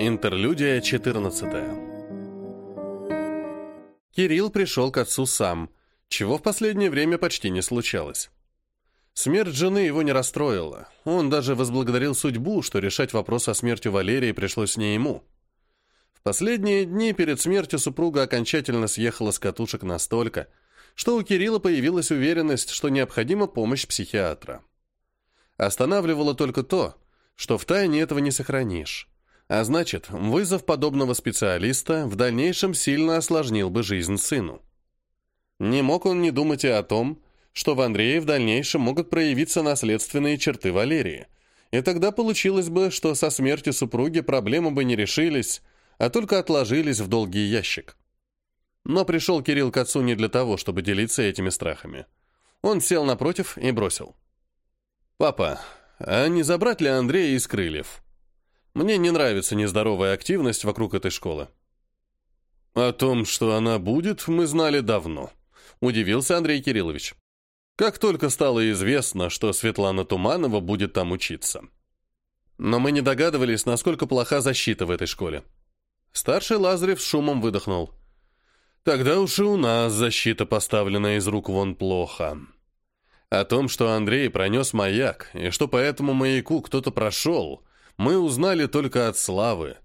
Интерлюдия 14 Кирилл пришел к отцу сам, чего в последнее время почти не случалось. Смерть жены его не расстроила. Он даже возблагодарил судьбу, что решать вопрос о смерти Валерии пришлось не ему. В последние дни перед смертью супруга окончательно съехала с катушек настолько, что у Кирилла появилась уверенность, что необходима помощь психиатра. Останавливало только то, что в тайне этого не сохранишь. А значит, вызов подобного специалиста в дальнейшем сильно осложнил бы жизнь сыну. Не мог он не думать и о том, что в Андрее в дальнейшем могут проявиться наследственные черты Валерии. И тогда получилось бы, что со смертью супруги проблемы бы не решились, а только отложились в долгий ящик. Но пришел Кирилл к отцу не для того, чтобы делиться этими страхами. Он сел напротив и бросил. «Папа, а не забрать ли Андрея из крыльев?» Мне не нравится нездоровая активность вокруг этой школы. О том, что она будет, мы знали давно, удивился Андрей Кириллович. Как только стало известно, что Светлана Туманова будет там учиться. Но мы не догадывались, насколько плоха защита в этой школе. Старший Лазарев с шумом выдохнул. Тогда уж и у нас защита поставлена из рук вон плохо. О том, что Андрей пронес маяк, и что по этому маяку кто-то прошел, мы узнали только от Славы.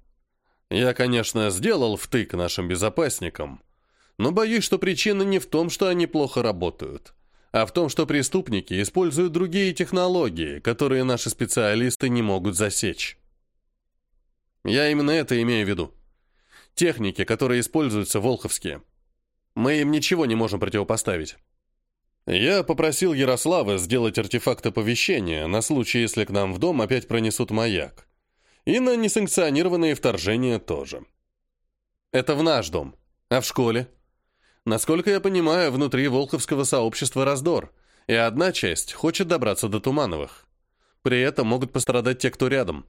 Я, конечно, сделал втык нашим безопасникам, но боюсь, что причина не в том, что они плохо работают, а в том, что преступники используют другие технологии, которые наши специалисты не могут засечь. Я именно это имею в виду. Техники, которые используются волховские. Мы им ничего не можем противопоставить. Я попросил Ярослава сделать артефакт оповещения на случай, если к нам в дом опять пронесут маяк. И на несанкционированные вторжения тоже. Это в наш дом. А в школе? Насколько я понимаю, внутри Волховского сообщества раздор, и одна часть хочет добраться до Тумановых. При этом могут пострадать те, кто рядом.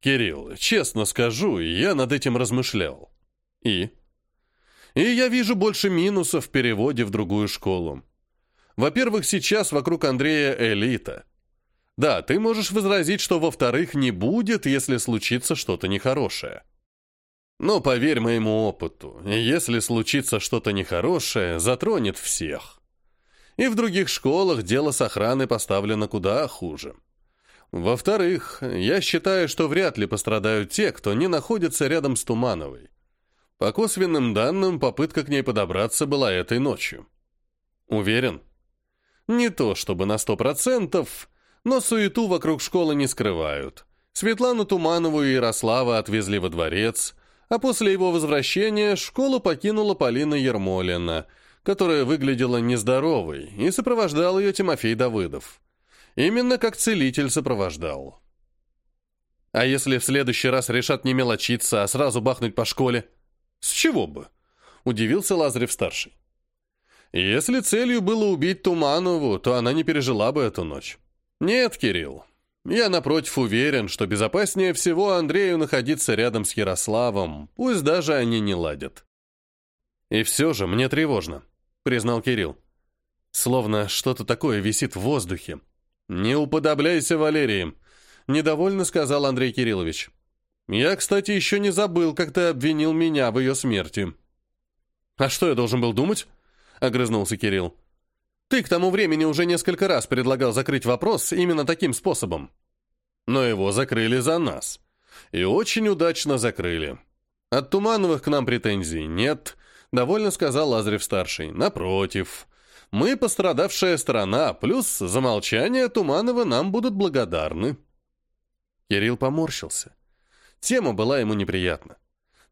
Кирилл, честно скажу, я над этим размышлял. И? И я вижу больше минусов в переводе в другую школу. Во-первых, сейчас вокруг Андрея элита. Да, ты можешь возразить, что во-вторых, не будет, если случится что-то нехорошее. Но поверь моему опыту, если случится что-то нехорошее, затронет всех. И в других школах дело с охраной поставлено куда хуже. Во-вторых, я считаю, что вряд ли пострадают те, кто не находится рядом с Тумановой. По косвенным данным, попытка к ней подобраться была этой ночью. Уверен? Не то чтобы на сто процентов, но суету вокруг школы не скрывают. Светлану Туманову и Ярослава отвезли во дворец, а после его возвращения школу покинула Полина Ермолина, которая выглядела нездоровой, и сопровождал ее Тимофей Давыдов. Именно как целитель сопровождал. А если в следующий раз решат не мелочиться, а сразу бахнуть по школе? С чего бы? Удивился Лазарев-старший. Если целью было убить Туманову, то она не пережила бы эту ночь. Нет, Кирилл. Я, напротив, уверен, что безопаснее всего Андрею находиться рядом с Ярославом, пусть даже они не ладят. И все же мне тревожно, признал Кирилл. Словно что-то такое висит в воздухе. Не уподобляйся Валерии, недовольно сказал Андрей Кириллович. Я, кстати, еще не забыл, как ты обвинил меня в ее смерти. А что я должен был думать? — огрызнулся Кирилл. «Ты к тому времени уже несколько раз предлагал закрыть вопрос именно таким способом. Но его закрыли за нас. И очень удачно закрыли. От Тумановых к нам претензий нет», — довольно сказал Лазарев-старший. «Напротив». Мы пострадавшая сторона, плюс за молчание Туманова нам будут благодарны. Кирилл поморщился. Тема была ему неприятна.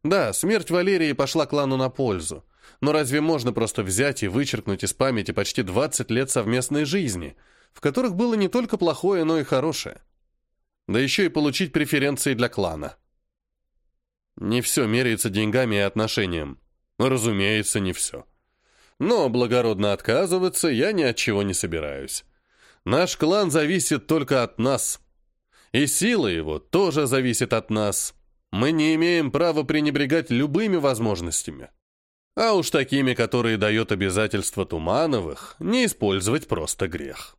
Да, смерть Валерии пошла клану на пользу. Но разве можно просто взять и вычеркнуть из памяти почти 20 лет совместной жизни, в которых было не только плохое, но и хорошее? Да еще и получить преференции для клана. Не все меряется деньгами и отношением. Разумеется, не все. Но благородно отказываться я ни от чего не собираюсь. Наш клан зависит только от нас. И сила его тоже зависит от нас. Мы не имеем права пренебрегать любыми возможностями. А уж такими, которые дает обязательство Тумановых, не использовать просто грех.